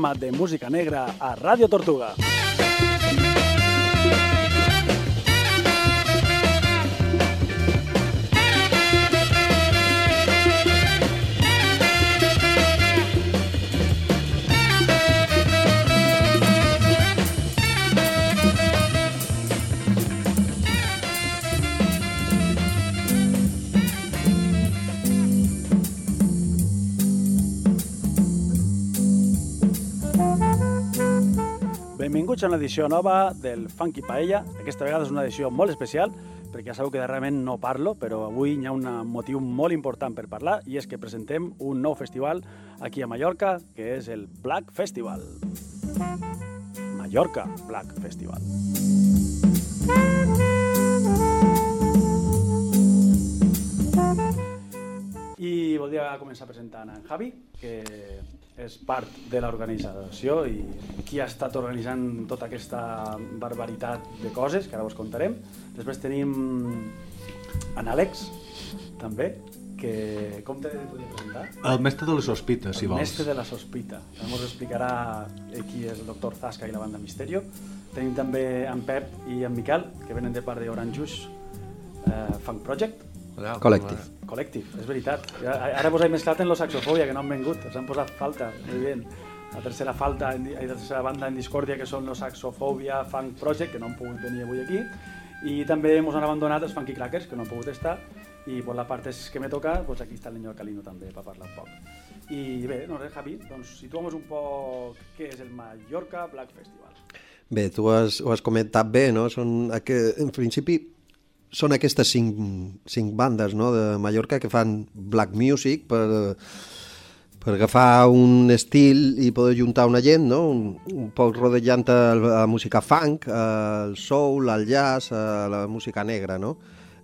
de música negra a Ràdio Tortuga. Benvinguts a una edició nova del Funky Paella. Aquesta vegada és una edició molt especial, perquè ja sabeu que darrerament no parlo, però avui hi ha un motiu molt important per parlar, i és que presentem un nou festival aquí a Mallorca, que és el Black Festival. Mallorca Black Festival. I voldria començar presentant en Javi, que és part de l'organització i qui ha estat organitzant tota aquesta barbaritat de coses, que ara us contarem. Després tenim en Àlex, també, que com te podria presentar? El mestre de les sospites, si el vols. mestre de la sospita. Ens explicarà eh, qui és el doctor Zasca i la banda Misterio. Tenim també en Pep i en Miquel, que venen de part d'Orange Juice eh, Funk Project. Collective. Collective, és veritat. Ja, ara vos he mesclat en la saxofòbia, que no han vengut, els han posat falta, evident. La tercera falta, la tercera banda en discòrdia, que són los Saxofòbia Funk Project, que no han pogut venir avui aquí. I també ens han abandonat els Funky Crackers, que no han pogut estar. I per la part és que me toca, doncs aquí està el Niño Calino també, per parlar un poc. I bé, no res, Javi, doncs situamos un poc què és el Mallorca Black Festival. Bé, tu has, ho has comentat bé, no? Són, que, en principi, són aquestes cinc, cinc bandes no? de Mallorca que fan black music per, per agafar un estil i poder juntar una gent, no? un, un poc rodellant a música funk, al soul, al jazz, a la música negra. No?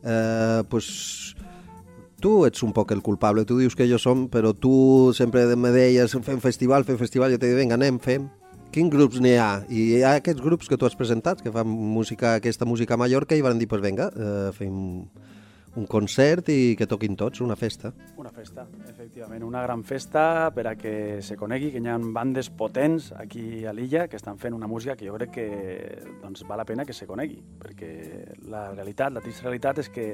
Eh, pues, tu ets un poc el culpable, tu dius que jo som, però tu sempre me deies fem festival, fem festival, jo t'he dit, vinga, anem, fem. Quins grups n'hi ha? I hi ha aquests grups que tu has presentat, que fan música, aquesta música a Mallorca, i van dir, pues vinga, eh, fem un concert i que toquin tots, una festa. Una festa, efectivament, una gran festa per a que se conegui que hi ha bandes potents aquí a l'illa que estan fent una música que jo crec que doncs, val la pena que se conegui, perquè la realitat, la trista realitat és que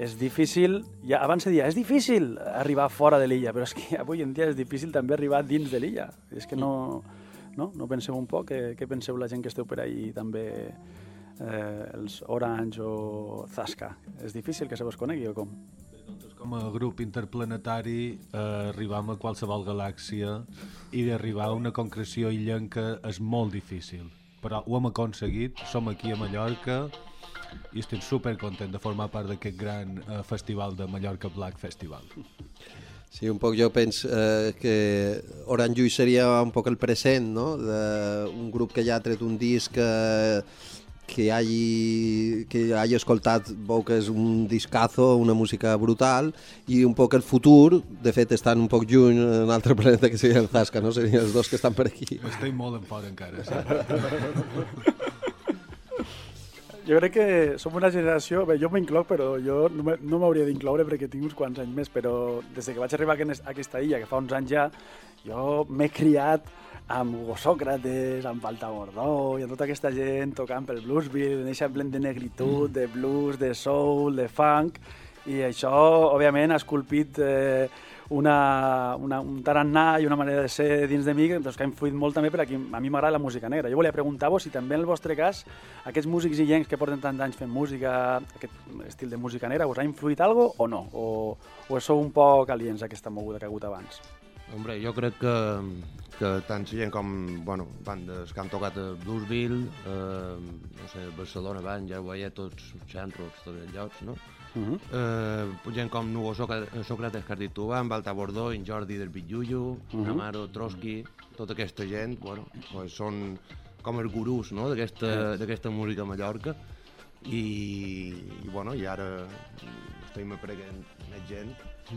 és difícil, ja abans se dia, és difícil arribar fora de l'illa, però és que avui en dia és difícil també arribar dins de l'illa. És que no, no, no penseu un poc, què, què penseu la gent que esteu per ahí també eh, els Orange o Zasca? És difícil que se vos conegui o com? Nosaltres com a grup interplanetari eh, arribam a qualsevol galàxia i d'arribar a una concreció illenca és molt difícil. Però ho hem aconseguit, som aquí a Mallorca i estic super content de formar part d'aquest gran eh, festival de Mallorca Black Festival. Sí, un poc jo penso eh, que Orange Juice seria un poc el present, no?, d'un grup que ja ha tret un disc que, que hagi, que hagi escoltat, veu que és un discazo, una música brutal, i un poc el futur, de fet estan un poc lluny en un altre planeta que seria el Zasca, no? Serien els dos que estan per aquí. Estic molt en fora encara, sí. Jo crec que som una generació, bé, jo m'incloc, però jo no m'hauria d'incloure perquè tinc uns quants anys més, però des de que vaig arribar a aquest- a aquesta illa, que fa uns anys ja, jo m'he criat amb Hugo Sócrates, amb Falta Gordó i amb tota aquesta gent tocant pel Bluesville, en aquest blend de negritud, de blues, de soul, de funk, i això, òbviament, ha esculpit eh, una, una, un tarannà i una manera de ser dins de mi doncs, que ha influït molt també per a qui a mi m'agrada la música negra. Jo volia preguntar-vos si també en el vostre cas aquests músics illencs que porten tants anys fent música, aquest estil de música negra, us ha influït algo o no? O, o sou un poc aliens a aquesta moguda que ha hagut abans? Hombre, jo crec que, que tant gent com bueno, bandes que han tocat a Bluesville, eh, no sé, Barcelona, van, ja ho veia, tots Xanrocs, tots els llocs, no? Uh -huh. Eh, gent com Nugo Sócrates, dit tu, en Balta Bordó, en Jordi del Pitlluyo, uh Mhm. -huh. Amaro, Trotsky, tota aquesta gent, bueno, pues són com els gurús no? d'aquesta d'aquesta música a Mallorca i, i, bueno, i ara estem aprenent més gent.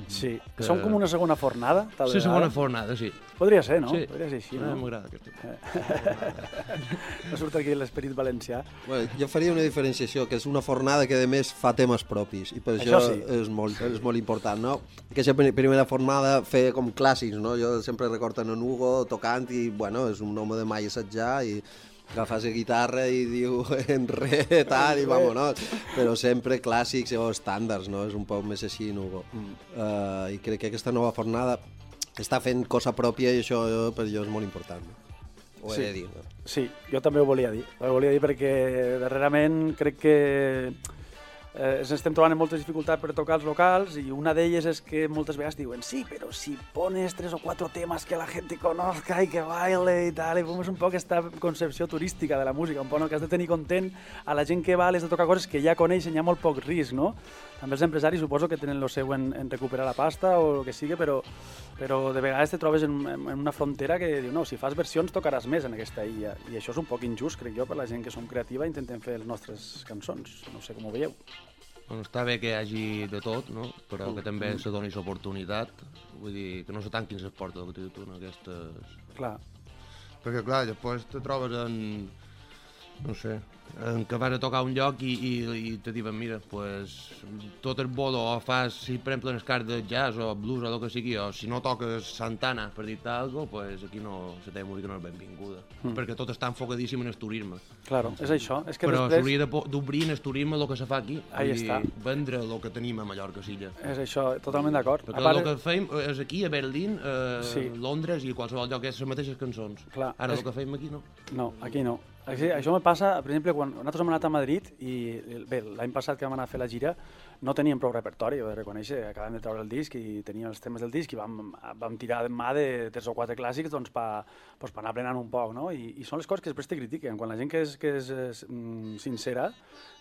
Sí, Que- som com una segona fornada, tal La segona vegada. fornada, sí. Podria ser, no? Sí. Podria ser així, Ah, no? M'agrada aquesta. No surt aquí l'esperit valencià. Bueno, jo faria una diferenciació, que és una fornada que a més fa temes propis, i per això, Això sí. és, molt, és molt important, no? Aquesta pri- primera fornada feia com clàssics, no? Jo sempre recordo en Hugo tocant i, bueno, és un home de mai assetjar i agafar la guitarra i diu en re, tal, i vamonos. Però sempre clàssics o estàndards, no? És un poc més així, en Hugo. Mm. Uh, I crec que aquesta nova fornada està fent cosa pròpia i això per jo és molt important. No? Ho he Sí. de dir, no? Sí, jo també ho volia dir. Ho volia dir perquè darrerament crec que eh, ens estem trobant en moltes dificultats per tocar els locals i una d'elles és que moltes vegades diuen sí, però si pones tres o quatre temes que la gente conozca i que baile i tal, i és un poc aquesta concepció turística de la música, un poc no? que has de tenir content a la gent que va, les de tocar coses que ja coneixen, hi ha molt poc risc, no? També els empresaris suposo que tenen el seu en, en recuperar la pasta o el que sigui, però, però de vegades te trobes en, en una frontera que diu no, si fas versions tocaràs més en aquesta illa i això és un poc injust, crec jo, per la gent que som creativa i intentem fer les nostres cançons. No sé com ho veieu. Bueno, està bé que hi hagi de tot, no? però que també se doni l'oportunitat. Vull dir, que no se tanquin les portes, el que tu, en aquestes... Clar, Perquè, clar, després te trobes en... no sé, en què vas a tocar un lloc i, i, i te diuen, mira, pues, tot el bolo o fas, si per exemple, en el de jazz o blues o el que sigui, o si no toques Santana, per dir-te alguna cosa, pues aquí no, la teva música no és benvinguda. Mm. Perquè tot està enfocadíssim en el turisme. claro, és això. És que Però després... s'hauria de po- d'obrir en el turisme el que se fa aquí. Ahí està. Vendre el que tenim a Mallorca, Silla. És això, totalment d'acord. Perquè A part- el que fem és aquí, a Berlín, eh, Sí. Londres i a qualsevol lloc, és les mateixes cançons. Clar, Ara és- el que fem aquí no. No, aquí no. Això me passa, per exemple, quan nosaltres hem anat a Madrid i bé, l'any passat que vam anar a fer la gira no teníem prou repertori, ho he de reconèixer, acabàvem de treure el disc i teníem els temes del disc i vam, vam tirar de mà de tres o quatre clàssics doncs, per pues, pa anar aprenent un poc, no? I, I són les coses que després te critiquen. Quan la gent que és, que és, és mm, sincera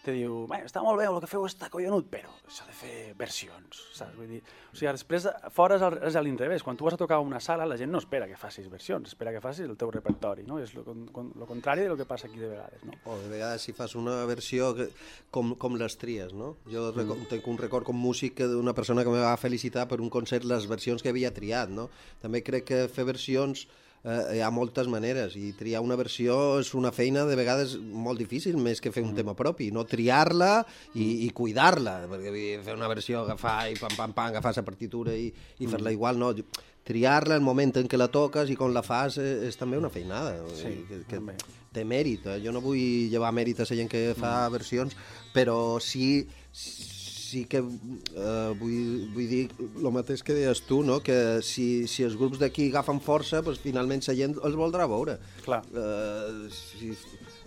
te diu, bé, està molt bé, el que feu està collonut, però s'ha de fer versions, saps? Vull dir, o sigui, després fora és, al, és a l'inrevés. Quan tu vas a tocar una sala, la gent no espera que facis versions, espera que facis el teu repertori, no? És el contrari del que passa aquí de vegades, no? O de vegades si fas una versió que, com, com les tries, no? Jo mm. tinc un record com músic d'una persona que me va felicitar per un concert les versions que havia triat, no? També crec que fer versions eh, hi ha moltes maneres i triar una versió és una feina de vegades molt difícil més que fer un mm. tema propi, no triar-la i, i cuidar-la, perquè fer una versió, agafar i pam, pam, pam, agafar la partitura i, i mm. fer-la igual, no, triar-la, el moment en què la toques i quan la fas és, és també una feinada. Sí, que, que també. té mèrit. Eh? Jo no vull llevar mèrit a la gent que fa Mm. versions, però sí, sí que eh, vull, vull dir el mateix que deies tu, no? que si, si els grups d'aquí agafen força, doncs finalment la gent els voldrà veure. Clar. Eh, si,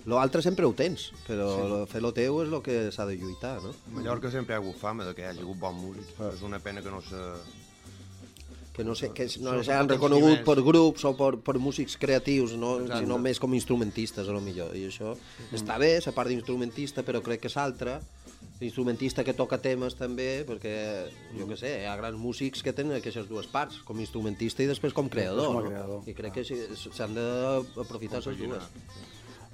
L'altre sempre ho tens, però sí. fer lo teu és el que s'ha de lluitar, no? A Mallorca sempre hi ha hagut fama de que hi hagi hagut bon músic. Ah. És una pena que no se... que no, sé, que no Són s'han reconegut per grups o per, per músics creatius, no? Exacte. sinó més com instrumentistes, a lo millor. I això mm. està bé, la part d'instrumentista, però crec que és altra. L'instrumentista que toca temes també, perquè, jo què sé, hi ha grans músics que tenen aquestes dues parts, com instrumentista i després com creador. com a no? creador. I crec que s'han d'aprofitar les dues.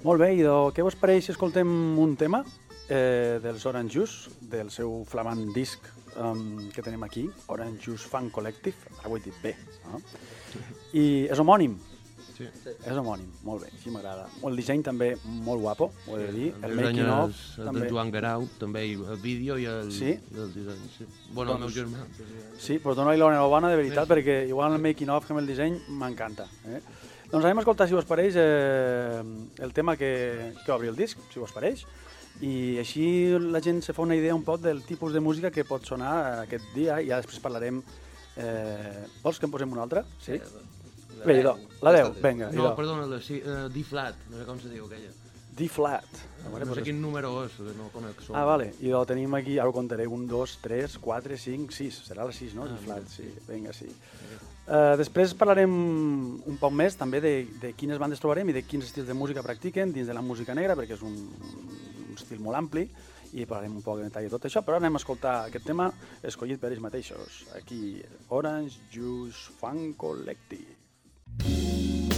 Molt bé, idò, què us pareix si escoltem un tema eh, dels Orange Juice, del seu flamant disc um, que tenim aquí, Orange Juice Fan Collective, ara ho he dit bé, no? i és homònim, Sí. és homònim, molt bé, així m'agrada. El disseny també molt guapo, ho he de dir, el disseny making of el també. de Joan Garau, també el vídeo i el, Sí? el disseny. Sí. Bueno, el meu Doncs- germà. Sí, però dono-li l'enhorabona de veritat, perquè igual el making of que amb el disseny m'encanta. Eh? Doncs anem a escoltar, si us pareix, eh, el tema que, que obri el disc, si us pareix, i així la gent se fa una idea un poc del tipus de música que pot sonar aquest dia, i ja després parlarem... Eh, vols que en posem una altra? Sí? Bé, idò, la 10, vinga, No, idò. perdona, la sí, uh, D-flat, no sé com se diu aquella. D-flat. No sé quin número és, no conec. Ah, vale. I lo tenim aquí, ara ho contaré, 1, 2, 3, 4, 5, 6. Serà la 6, no? Ah, Ah, flat, mira. sí. Vinga, sí. Uh, després parlarem un poc més també de, de quines bandes trobarem i de quins estils de música practiquen dins de la música negra, perquè és un, un estil molt ampli i parlarem un poc de detall de tot això, però anem a escoltar aquest tema escollit per ells mateixos. Aquí, Orange Juice Fan Collective. Música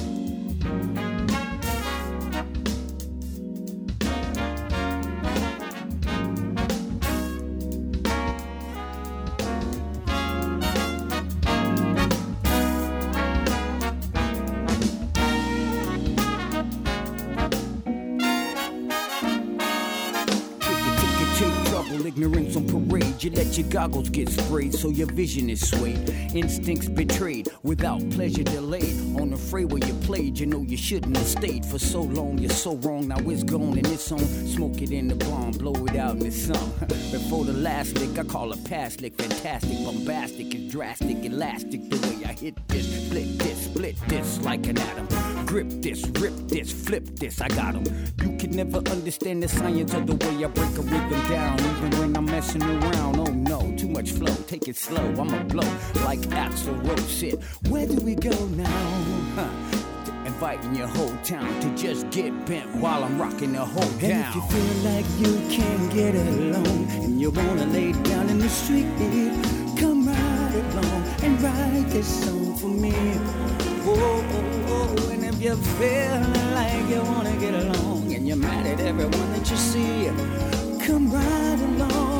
you let your goggles get sprayed so your vision is swayed. Instincts betrayed without pleasure delayed. On the freeway you played, you know you shouldn't have stayed for so long. You're so wrong, now it's gone and it's on. Smoke it in the bomb, blow it out in the sun. Before the last lick, I call a past lick fantastic, bombastic, and drastic, elastic. The way I hit this, split this, split this like an atom. Grip this, rip this, flip this, I got got 'em. You can never understand the science of the way I break a rhythm down, even when I'm messing around. Oh no, too much flow, take it slow, I'ma blow like Axel Rose said. Where do we go now? Huh. Inviting your whole town to just get bent while I'm rocking the whole town. And if you feel like you can't get along and you wanna lay down in the street, come right along and write this song for me. Whoa, oh, oh, and if you're feeling like you wanna get along and you're mad at everyone that you see, come right along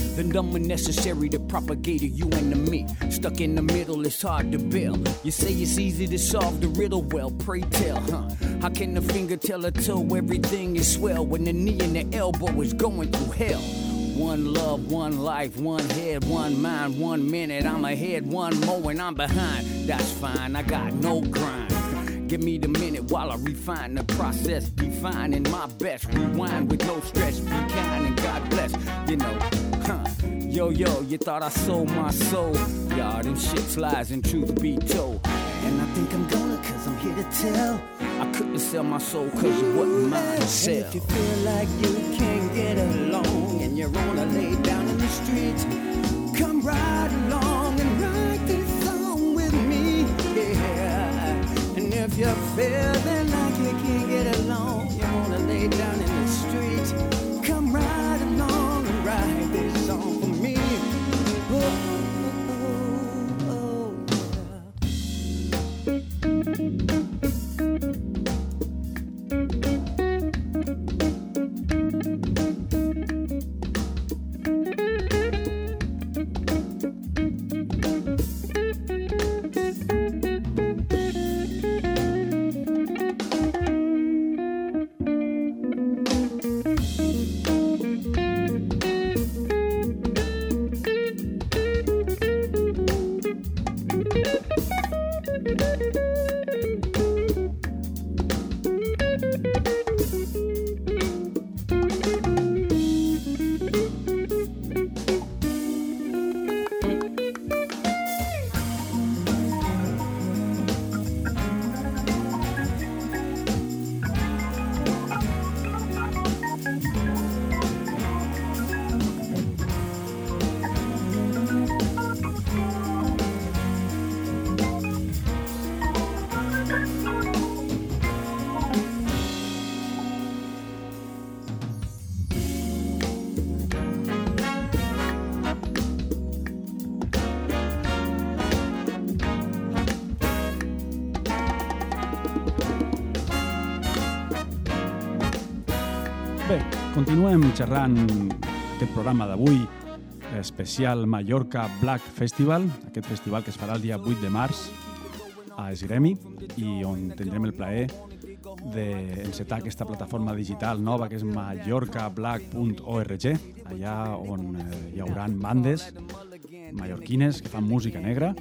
The number necessary to propagate a you and a me. Stuck in the middle, it's hard to build. You say it's easy to solve the riddle, well, pray tell, huh? How can the finger tell a toe everything is swell when the knee and the elbow is going through hell? One love, one life, one head, one mind, one minute. I'm ahead, one more, and I'm behind. That's fine, I got no grind. Give me the minute while I refine the process, defining my best. Rewind with no stress, be kind and God bless. You know, huh? Yo, yo, you thought I sold my soul. Y'all, them shit's lies and truth be told. And I think I'm gonna cause I'm here to tell. I couldn't sell my soul cause it wasn't mine to sell. if you feel like you can't get along and you wanna lay down in the streets, come right along if you're feeling like you can't get along, you wanna lay down xerrant aquest programa d'avui, especial Mallorca Black Festival, aquest festival que es farà el dia 8 de març a Esgremi i on tindrem el plaer d'encetar aquesta plataforma digital nova que és mallorcablack.org, allà on eh, hi haurà bandes mallorquines que fan música negra,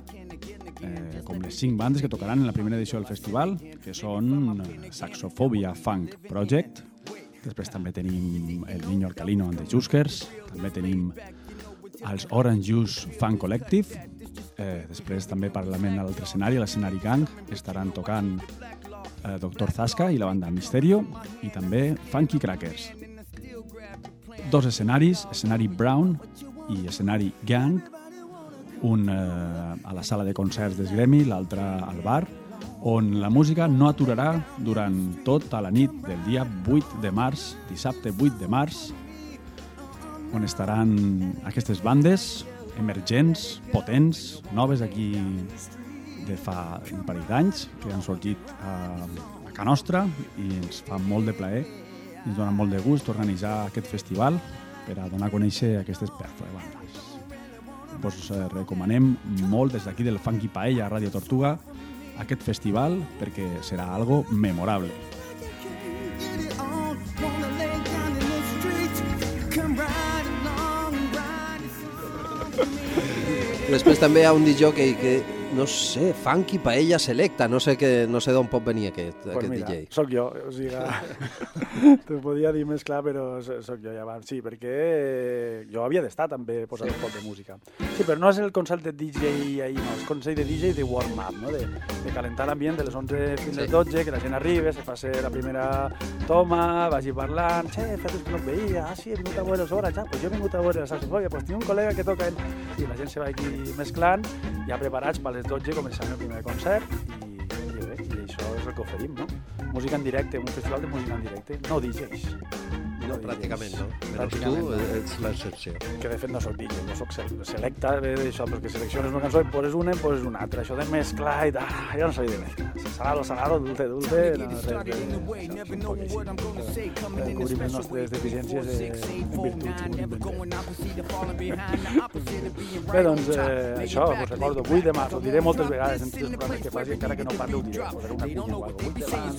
eh, com les cinc bandes que tocaran en la primera edició del festival, que són eh, Saxophobia Funk Project, després també tenim el Niño Alcalino and the Juskers, també tenim els Orange Juice Fan Collective, eh, després també parlem a l'altre escenari, l'escenari Gang, estaran tocant eh, Doctor Zasca i la banda Misterio, i també Funky Crackers. Dos escenaris, escenari Brown i escenari Gang, un eh, a la sala de concerts d'Esgremi, l'altre al bar, on la música no aturarà durant tota la nit del dia 8 de març, dissabte 8 de març, on estaran aquestes bandes emergents, potents, noves aquí de fa un parell d'anys, que han sorgit a, a Can Nostra i ens fa molt de plaer ens dona molt de gust organitzar aquest festival per a donar a conèixer aquestes pedaços de bandes. Us eh, recomanem molt des d'aquí del Funky Paella a Ràdio Tortuga aquest festival perquè serà algo memorable. Després també hi ha un DJ que, no sé, Funky Paella Selecta, no sé, que, no sé d'on pot venir aquest, Pues aquest mira, DJ. Soc jo, o sigui, t'ho podia dir més clar, però so- soc jo ja abans. Sí, perquè jo havia d'estar també posant un poc de música. Sí, però no és el concepte de DJ ahir, no, és concepte de DJ de warm-up, no? de, de calentar l'ambient de les 11 fins a les 12, que la gent arriba, se faci la primera toma, vagi parlant, che, fa temps que no et veia, ah, sí, he vingut a veure hores, ah, pues jo he vingut a veure la Oye, pues tinc un col·lega que toca... I la gent se va aquí mesclant, ja preparats per les 12 començant el primer concert, i, i bé, i això és el que oferim, no? Música en directe, un festival de música en directe, no DJs. No, pràcticament no. Menys tu ets l'excepció. Que de fet no soc DJ, no soc sel- selecta, d'això, perquè selecciones una cançó i poses una i poses una altra. Això de mesclar i tal, jo no soy de mezclar. Salado, salado, dulce, dulce, no, res de... Cobrim les nostres deficiències en virtuts únicament. Bé, doncs eh, això, us recordo, 8 de març, ho diré moltes vegades en tots els programes que faci, encara que no parli, ho diré, posaré una cunya o alguna cosa. 8 de març,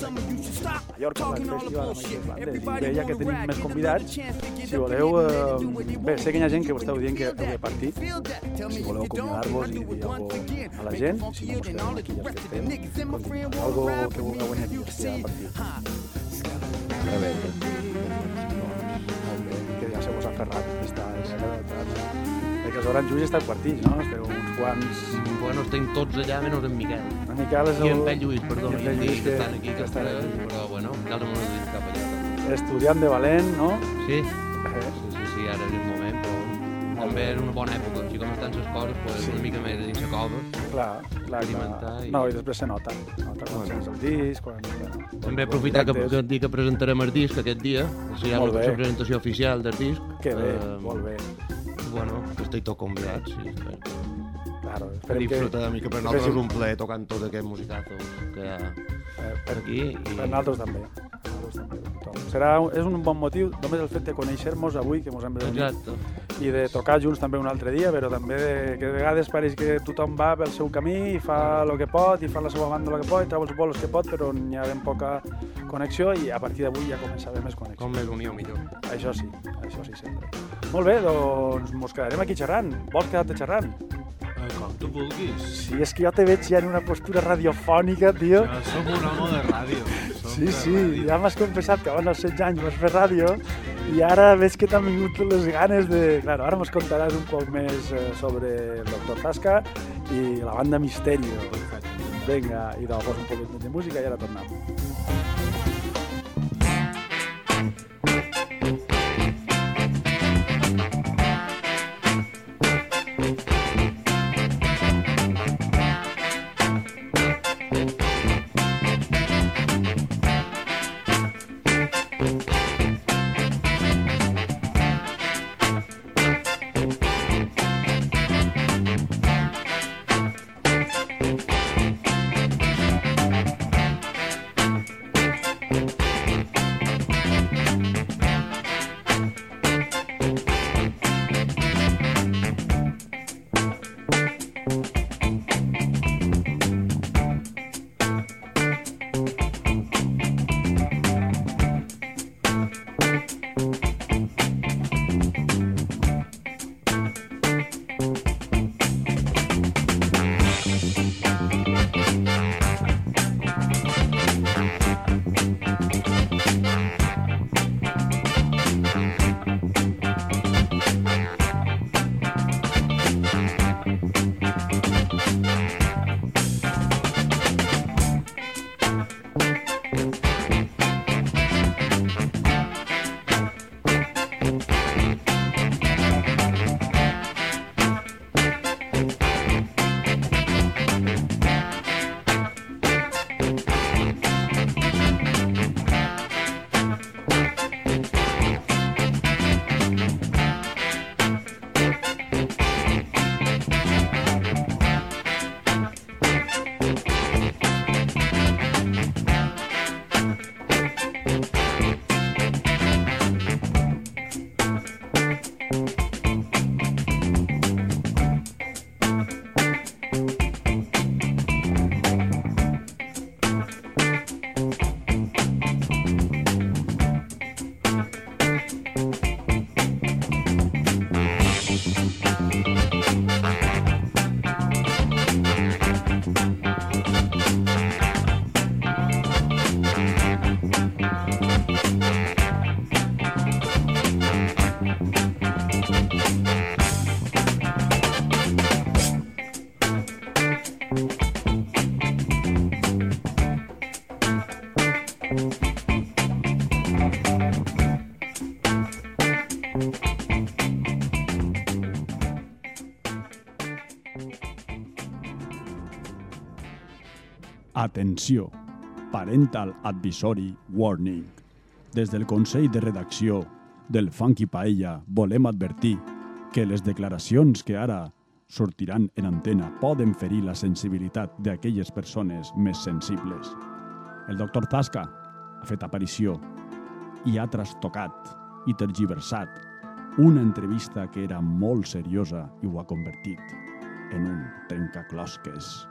Mallorca, Festival, amb aquestes bandes. I ja que tenim més convidats, si voleu, eh, bé, sé que hi ha gent que ho esteu dient que heu de partir, si voleu acomiadar-vos i dir alguna a la gent, si no quedem aquí ja que estem, continuem. algo que vulgueu venir aquí a partir. A veure, que ja se vos ha ferrat està perquè els oranjos estan quartits, no? Esteu uns quants... Bueno, estem tots allà, menys en Miquel. En Miquel és I el... en Pell Lluís, perdó, i en i Lluís Lluís, que estan aquí, que estan estan aquí. però bueno, encara no m'ho dit cap allà. Estudiant de valent, no? Sí, Eh, sí, sí, sí, ara és el moment, però també era una bona època, així com estan les coses, pues, una mica més dins la cova. clar, clar, clar. i- No, i després se nota. Nota quan sents el disc, quan... Bueno, També aprofitar que, que, dir que presentarem el disc aquest dia, serà Molt la bé. presentació oficial del disc. Que bé, Eh, molt bé. Bueno, que estic tot convidat, sí. Claro, esperem que... Disfruta de mi, que per nosaltres és un plaer tocant tot aquest musicazo que hi ha Eh, per aquí. I... Per nosaltres també. Serà, és un bon motiu, només el fet de conèixer-nos avui, que ens hem reunit, i de tocar junts també un altre dia, però també de, que de vegades pareix que tothom va pel seu camí i fa el que pot, i fa la seva banda el que pot, i treu els bolos que pot, però n'hi ha ben poca connexió i a partir d'avui ja comença a haver més connexió. Com més unió, millor. Això sí, això sí sempre. Molt bé, doncs mos quedarem aquí xerrant. Vols quedar-te xerrant? Com tu vulguis. Sí, és que jo te veig ja en una postura radiofònica, tio. Ja som un home de ràdio. Sí, de sí, ràdio. ja m'has confessat que abans dels 16 anys vas fer ràdio i ara veig que t'han vingut les ganes de... Claro, ara mos contaràs un poc més eh, sobre el Dr. Tasca i la banda Misterio. Perfecte. Vinga, i doncs un poc més de música i ara tornem. Atenció! Parental Advisory Warning. Des del Consell de Redacció del Funky Paella volem advertir que les declaracions que ara sortiran en antena poden ferir la sensibilitat d'aquelles persones més sensibles. El doctor Tasca ha fet aparició i ha trastocat i tergiversat una entrevista que era molt seriosa i ho ha convertit en un trencaclosques.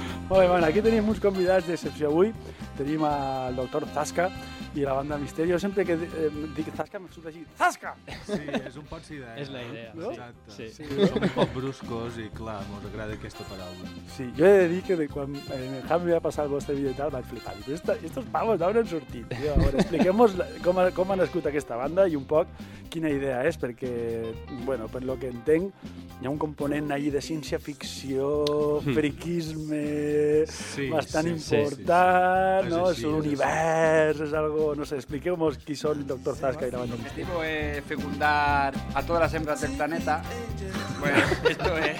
Molt bé, bueno, aquí tenim uns convidats d'excepció avui. Tenim el doctor Zasca i la banda Misterio. Sempre que eh, dic Zasca em surt així, Zasca! Sí, és un poc idea. És la idea, No? Exacte. sí. Sí, Som un poc bruscos i, clar, mos agrada aquesta paraula. Sí, jo he de dir que de quan en el Javi va passar el vostre vídeo i tal, vaig flipar. Dic, "Esta- estos pavos d'on han sortit? Tio, a veure, expliquem-nos com, ha, com ha nascut aquesta banda i un poc quina idea és, perquè, bueno, per lo que entenc, hi ha un component allí de ciència-ficció, friquisme, Sí, bastant sí, sí, important, sí, sí. no? És És, així, un és univers, és algo... No sé, expliqueu-nos qui són el doctor Zasca i la banda. El objetivo es fecundar a todas las hembras del planeta. Bueno, esto es...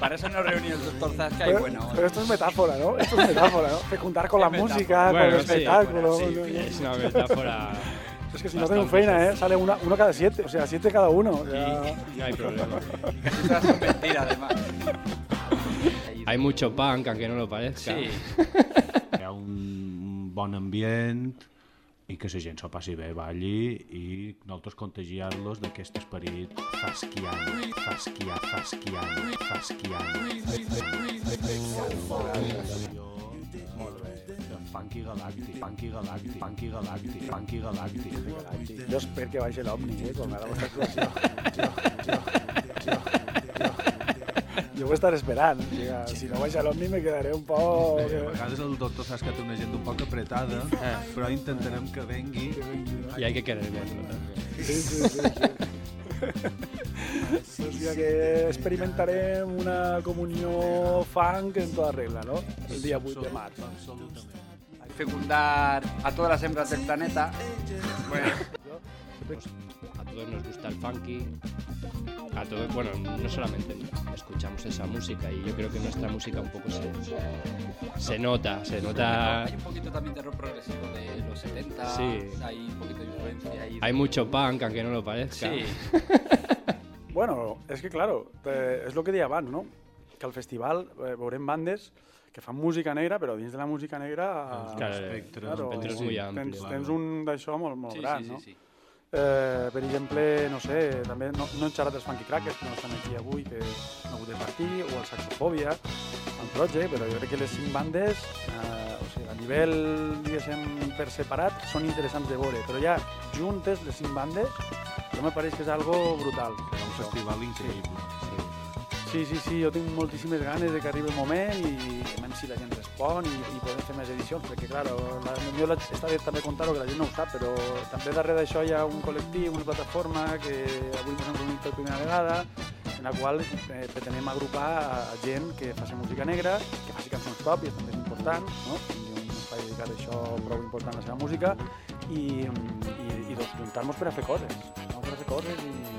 Para eso nos reunió el doctor Zasca y Pero, bueno... pero esto es metáfora, ¿no? Esto es metáfora, ¿no? Fecundar con la metáfora. música, con el sí, espectáculo. sí, ¿no? es una metáfora. Es que si no tengo feina, ¿eh? Sale una, uno cada siete, o sea, siete cada uno. o sea, hay problema. Casi todas son mentiras, además. Hay mucho punk, aunque no lo parezca. Sí. Hi ha un, bon ambient i que la gent s'ho passi bé, balli i nosaltres contagiar-los d'aquest esperit fasquiant, fasquiant, fasquiant, fasquiant. Funky galàctic, funky galàctic, funky galàctic, funky galàctic. jo espero que baixi l'Omni, eh? Quan. Jo, jo, jo, jo. Jo ho estaré esperant. O sigui, si no baixa l'Omni me quedaré un poc... A vegades el doctor saps que té una gent un poc apretada, però intentarem que vengui Y hay que querer verlo también. Sí, sí, sí. sí. O sigui que experimentarem una comunió funk en tota regla, no? El dia 8 de març. Absolutament. Fecundar a todas las hembras del planeta. Bueno, A todos nos gusta el funky. A todos, bueno, no solamente escuchamos esa música y yo creo que nuestra música un poco se, se nota, se nota. hay un poquito también de rock progresivo de los 70. Sí. Hay un poquito de influencia ahí. Hay mucho punk, aunque no lo parezca. Sí. Bueno, és que, claro, és el que deia abans, no? Que al festival eh, veurem bandes que fan música negra, però dins de la música negra... Claro, espectre, claro, és muy amplio. Tens, tens un d'això molt, molt Sí, gran, sí, no? sí, sí. Eh, per exemple, no sé, també no, no hem xerrat dels Funky Crackers, que no estan aquí avui, que no ha hagut de partir, o el Saxofòbia, el Project, però jo crec que les cinc bandes, eh, o sigui, a nivell, diguéssim, per separat, són interessants de veure, però ja juntes les cinc bandes, jo me pareix que és algo brutal. Serà un festival increïble. Sí, sí, sí, jo tinc moltíssimes ganes de que arribi el moment i a si la gent respon i, i podem fer més edicions, perquè, clar, la, jo està bé també contar-ho, que la gent no ho sap, però també darrere d'això hi ha un col·lectiu, una plataforma que avui ens hem reunit per primera vegada, en la qual eh, pretenem agrupar a, a gent que faci música negra, que faci cançons pròpies, també és important, no? Tingui un espai dedicat a això prou important a la seva música, i, i, i doncs juntar-nos per a fer coses, no? per a fer coses i,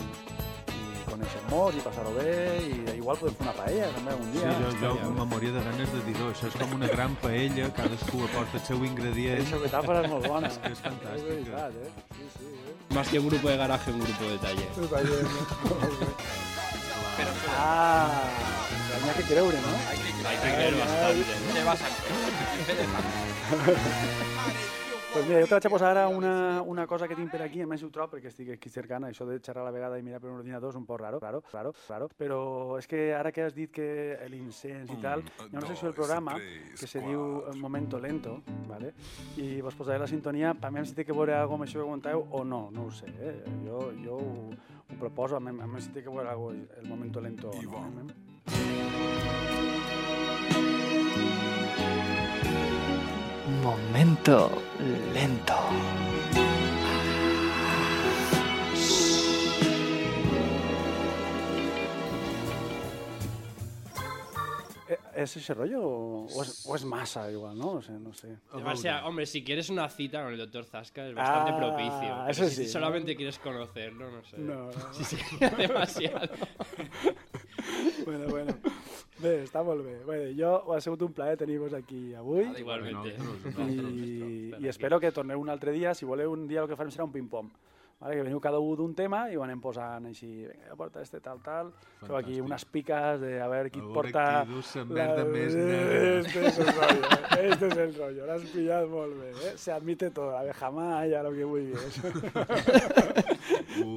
i conèixer-nos i passar-ho bé i igual podem fer una paella també un Sí, dia. jo, jo me moria de ganes de dir-ho. Això és com una gran paella, cadascú aporta el seu ingredient. Aquesta metàfora és molt bona. És que és fantàstica. És veritat, eh? Sí, sí, eh? Más que un grupo de garaje, un grupo de taller. Una paella, no? Molt bé. Ah, n'hi ha que creure, no? Hay que creer bastante. Te vas a... Pues mira, jo te vaig a posar ara una, una cosa que tinc per aquí, a més ho trobo perquè estic aquí cercant, això de xerrar a la vegada i mirar per un ordinador és un poc raro, raro, raro, raro, però és que ara que has dit que l'incens i tal, hi ha una secció del programa que se diu Momento Lento, ¿vale? i vos posaré la sintonia, a mi si té que veure alguna amb això que comentàveu o no, no ho sé, eh? jo, jo ho, ho proposo, a mi, a mi si té que veure alguna el Momento Lento o no. Eh? Momento Eh, ¿Es ese rollo o, es, masa igual, no? O sea, no sé. Sea, hombre, si quieres una cita con el doctor Zasca es bastante ah, propicio. Si solamente quieres conocerlo, no, no sé. No. Si se demasiado. bueno, bueno. Bé, està molt bé. Bé, jo ha sigut un plaer tenir-vos aquí avui. Igualmente. I, i espero que torneu un altre dia. Si voleu, un dia el que farem serà un ping-pong. Vale? Que veniu cada un d'un tema i ho anem posant així. Vinga, porta este, tal, tal. Feu aquí Fantàstic. unes piques de a veure qui A et veure porta... qui dus la més. Este es el rollo. Este es el rollo. L'has pillat molt bé. Eh? Se admite todo. A ver, jamás ya lo que vulguis.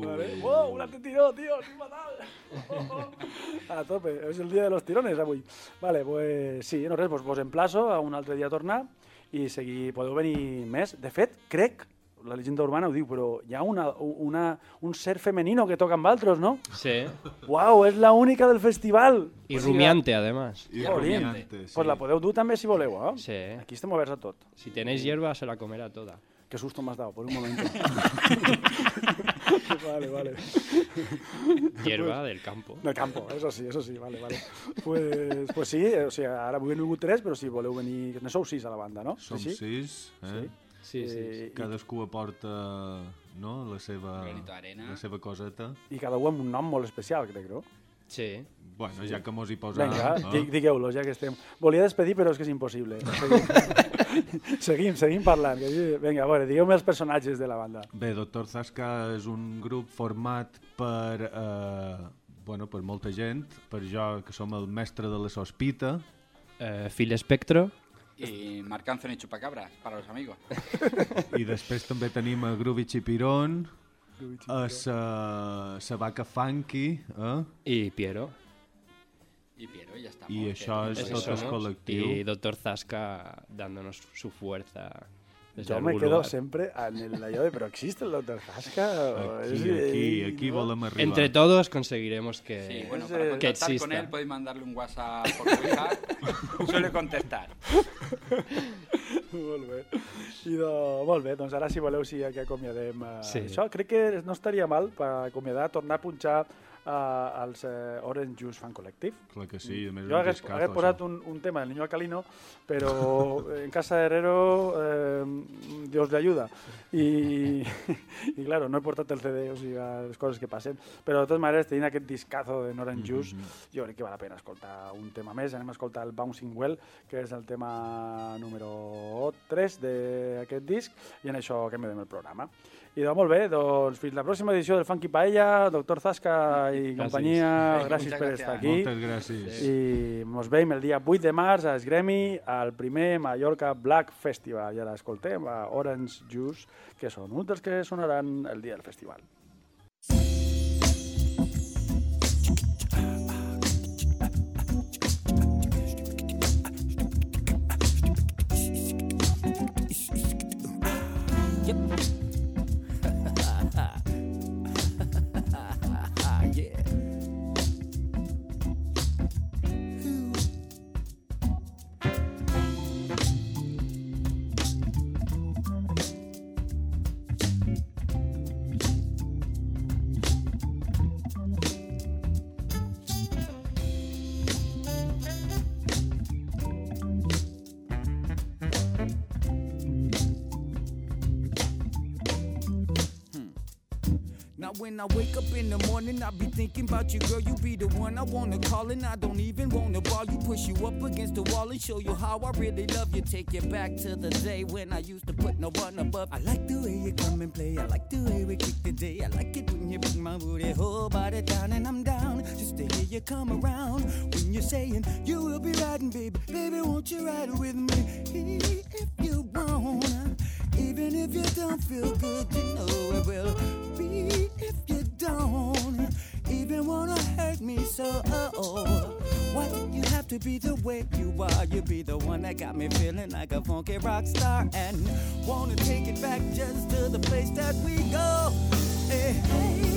Vale. ¡Wow! ¡Una te tiró, tío! ¡Sí, fatal! A tope. És el dia de los tirones, avui. Vale, pues sí, no res, pues vos emplaço a un altre dia a tornar i seguir, podeu venir més. De fet, crec, la llegenda urbana ho diu, però hi ha una, una, un ser femenino que toca amb altres, no? Sí. Uau, és la única del festival! Sigui, rumiante, además. I rumiante, sí. Pues la podeu dur també si voleu, eh? Sí. Aquí estem oberts a tot. Si tenéis hierba, se la comerá toda. Qué susto me has dado, por un momento. vale, vale. Hierba del campo. Del campo, eso sí, eso sí, vale, vale. Pues, pues sí, o sigui, ara avui hem vingut tres, però si voleu venir... Ne sou sis a la banda, no? Som sí, sí? sis, eh? Sí, sí. Eh, i, Cadascú aporta no, la, seva, la seva coseta. I cada un amb un nom molt especial, crec, no? Sí. Bueno, ja que mos hi posam... Vinga, eh? di digueu-lo, ja que estem. Volia despedir, però és que és impossible. Seguim, seguim, seguim parlant. Vinga, a veure, digueu-me els personatges de la banda. Bé, Doctor Zasca és un grup format per, eh, bueno, per molta gent, per jo, que som el mestre de la sospita, Eh, Phil Spectro. Y Marc Anthony Chupacabras, para los amigos. i després també tenim a Groovy Chipiron, a sa, sa vaca funky, eh? Y Piero. Y Piero, y ya está. i això és Ese tot el col·lectiu. Y Doctor Zasca dándonos su fuerza. Jo me quedo lugar. sempre en el allò de, però existe el Dr. Hasca? O Aquí, és- aquí, aquí no? volem arribar. Entre todos conseguiremos que, Sí, bueno, para eh, que contactar con exista. él podéis mandarle un WhatsApp por Ouija. Suele contestar. molt bé. I de, molt bé, doncs ara si voleu sí que acomiadem eh, Sí. això. Crec que no estaria mal per acomiadar, tornar a punxar eh, els eh, Orange Juice Fan Collective. Clar que sí, a més Jo hagués, hagués posat un, un tema del Niño Alcalino, però en casa de Herrero eh, Dios le ayuda. I, i claro, no he portat el CD, o sigui, les coses que passen. Però de totes maneres, tenint aquest discazo de Orange Juice, jo crec que val la pena escoltar un tema més. Anem a escoltar el Bouncing Well, que és el tema número 3 d'aquest disc, i en això que el programa. I doncs molt bé, doncs fins la pròxima edició del Funky Paella, doctor Zasca i Gràcies. companyia, gràcies Muchas per estar aquí. Moltes gràcies. I mos veiem el dia 8 de març a Esgremi, al primer Mallorca Black Festival. I ara escoltem a Orange Juice, que són un dels que sonaran el dia del festival. When I wake up in the morning, I be thinking about you, girl. You be the one I wanna call, and I don't even wanna ball you. Push you up against the wall and show you how I really love you. Take you back to the day when I used to put no one above. I like the way you come and play. I like the way we kick the day. I like it when you bring my booty whole body down, and I'm down just to hear you come around. When you're saying you will be riding, baby, baby, won't you ride with me if you wanna? Even if you don't feel good, you know it will be if you don't even wanna hurt me so. Why do you have to be the way you are? You be the one that got me feeling like a funky rock star and wanna take it back just to the place that we go. Hey.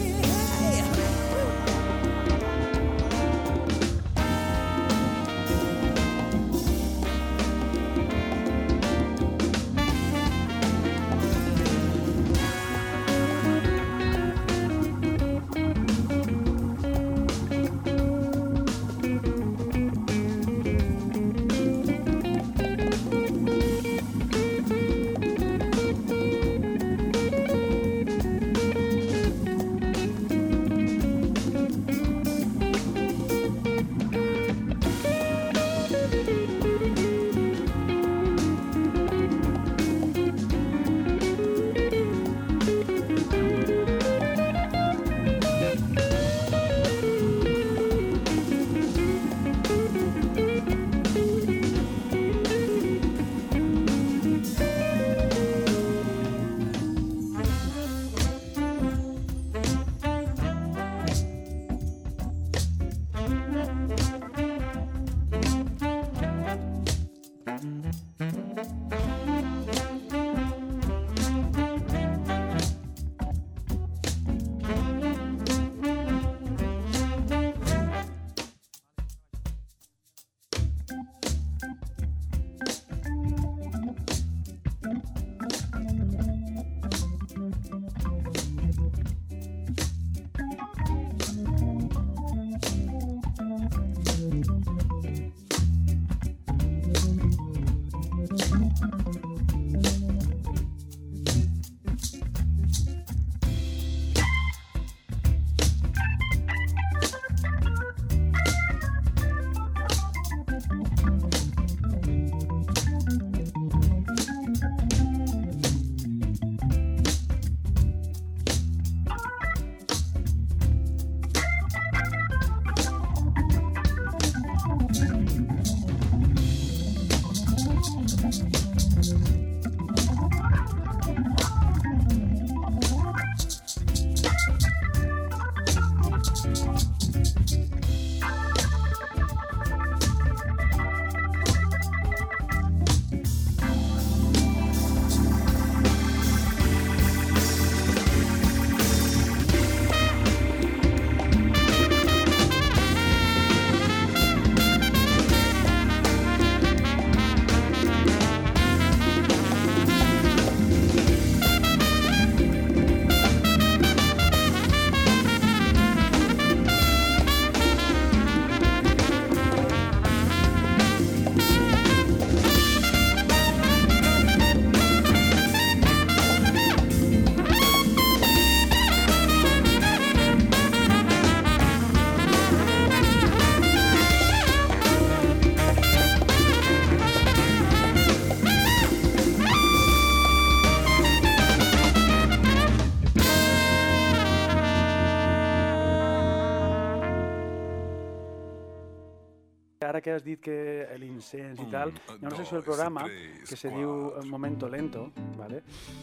Ara que has dit que l'incens i tal, hi ha una secció del programa que se diu Momento Lento, ¿vale?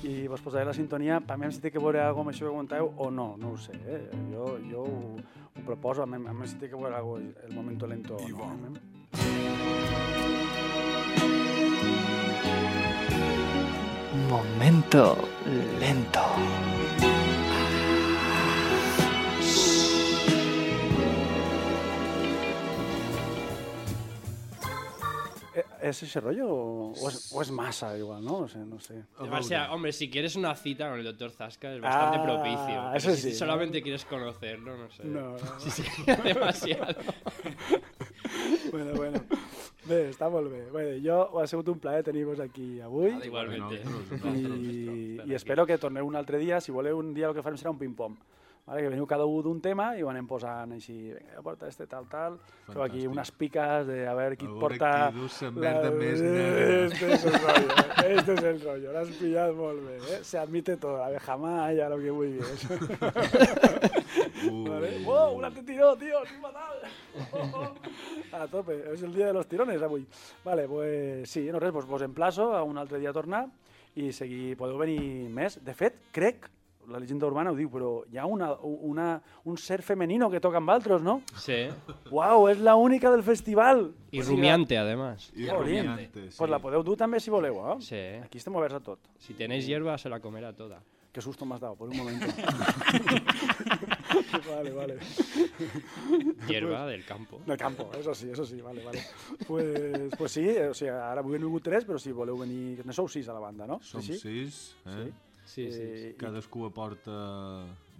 i vos posaré la sintonia, a mi si té que veure alguna amb això que comentàveu o no, no ho sé. Eh? Jo, jo ho, ho proposo, a mi, a mi si té que veure alguna el Momento Lento o no. Eh? Momento lento. ¿Es ese rollo o, o es, o es masa igual, no? No sé, no sé. O sea, hombre, si quieres una cita con el doctor Zasca es bastante Ah, propicio. eso si sí, solamente quieres conocerlo, no sé. No, no. Si sería demasiado. bueno, bueno. Bé, està molt bé. Bé, jo ha sigut un plaer tenir-vos aquí avui. Igualmente. I, i espero que torneu un altre dia. Si voleu, un dia el que farem serà un ping-pong. Vale, que veniu cada un d'un tema i ho anem posant així, vinga, jo porta este, tal, tal. Feu aquí Fantàstic. unes piques de a veure qui A veure porta... qui dus la més negra. Este és el rollo, eh? este és el rollo. L'has pillat molt bé, eh? Se admite todo, la bejamaya, lo que vulguis. Vale. ¡Wow! ¡Un te tiró, tío! ¡Es fatal! Oh, oh. A tope, és el dia de los tirones avui. Vale, pues sí, no res, pues vos emplaço a un altre dia a tornar i seguir, podeu venir més. De fet, crec, la llegenda urbana ho diu, però hi ha una, una, un ser femenino que toca amb altres, no? Sí. Wow, és la única del festival. Y O sigui, rumiante, además. I rumiante, sí. Pues la podeu dur també si voleu, eh? Sí. Aquí estem oberts a tot. Si tenéis hierba, se la comerá toda. Qué susto me has dado, por un momento. vale, vale. Hierba del campo. Del campo, eso sí, eso sí, vale, vale. Pues, pues sí, o sigui, ara avui han vingut tres, però si voleu venir... Ne sou sis a la banda, no? Som sí, sí. sis, eh? Sí, sí. Eh, Cadascú aporta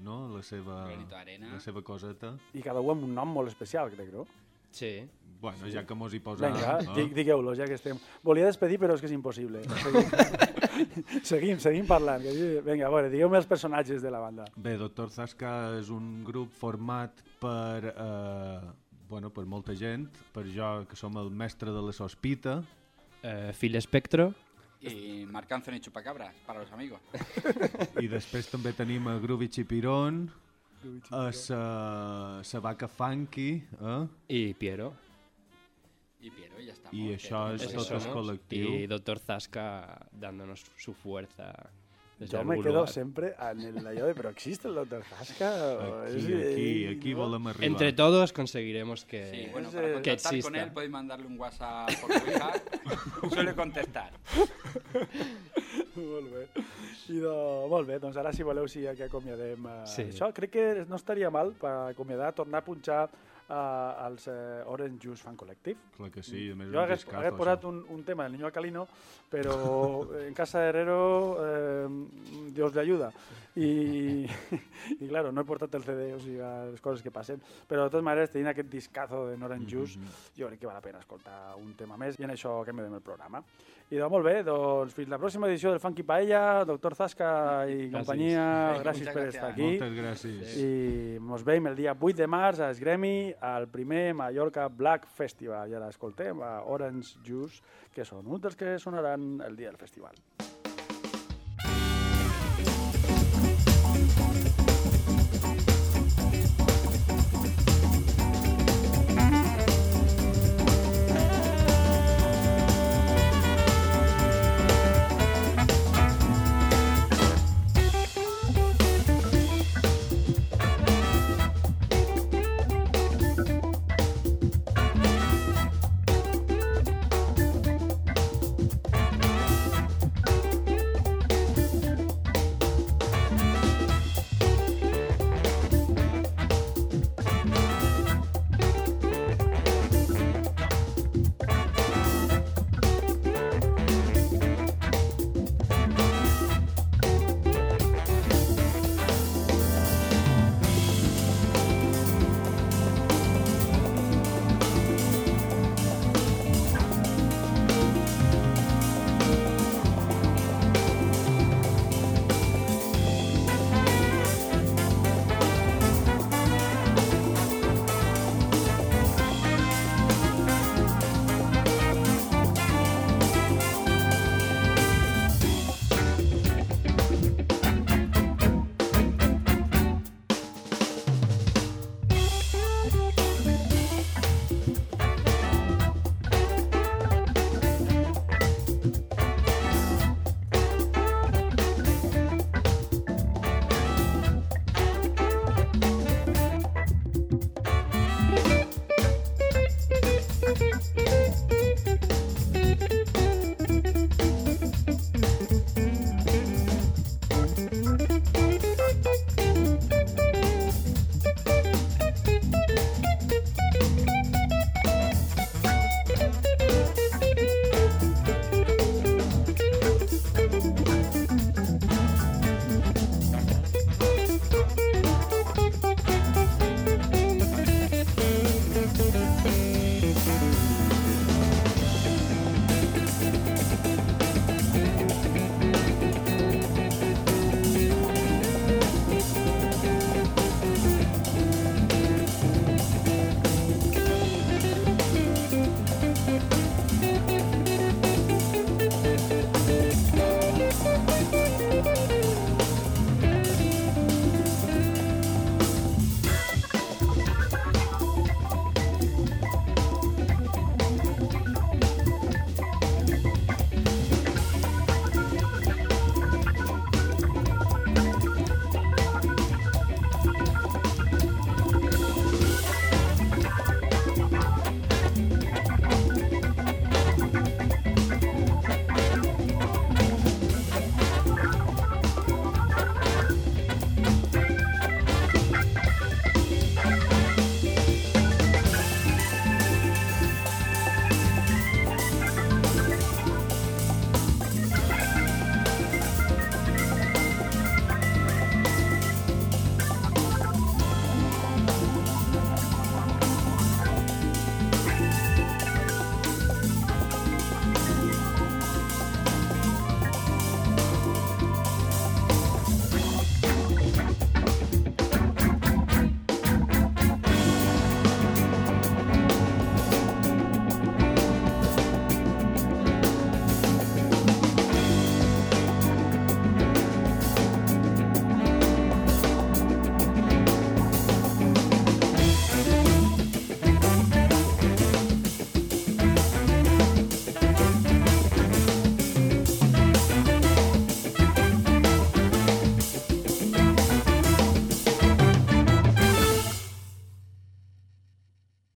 no, la, seva, la seva coseta. I, I cada un amb un nom molt especial, crec, no? Sí. Bueno, ja que mos hi posam... Vinga, no? di digueu-los, ja que estem. Volia despedir, però és que és impossible. Seguim, seguim, seguim parlant. Vinga, a veure, digueu-me els personatges de la banda. Bé, Doctor Zasca és un grup format per, eh, bueno, per molta gent, per jo, que som el mestre de la sospita, Eh, Phil Spectro. Y Marc Anthony Chupacabras, para los amigos. i després també tenim a Groovy Chipiron, a sa, sa vaca funky, eh? Y Piero. Y Piero, y ya está. i això és tot el col·lectiu. Y Doctor Zasca dándonos su fuerza. Jo me quedo lugar. sempre en el allò de, però existe el Dr. Zasca? O Aquí, és- aquí, aquí no? volem arribar. Entre todos conseguiremos que, Sí, bueno, para que contactar con exista. él podéis mandarle un WhatsApp por hija. Suele contestar. molt bé. I de, molt bé, doncs ara si voleu sí que acomiadem eh, Sí. això. Crec que no estaria mal per acomiadar, tornar a punxar eh, els eh, Orange Juice Fan Collective. Clar que sí, a més Jo un hagués, discazo, hagués posat un, un tema del Niño Alcalino, però en casa de Herrero eh, Dios le ayuda. I, i claro, no he portat el CD, o sigui, les coses que passen. Però de totes maneres, tenint aquest discazo de Orange Juice, jo crec que val la pena escoltar un tema més i en això que m'edem el programa. I doncs molt bé, doncs fins la pròxima edició del Funky Paella, doctor Zasca i companyia, Vinga, gràcies muchas per estar aquí. Moltes gràcies. I mos veiem el dia 8 de març a Esgremi al primer Mallorca Black Festival. I ara escoltem a Orange Juice, que són un dels que sonaran el dia del festival.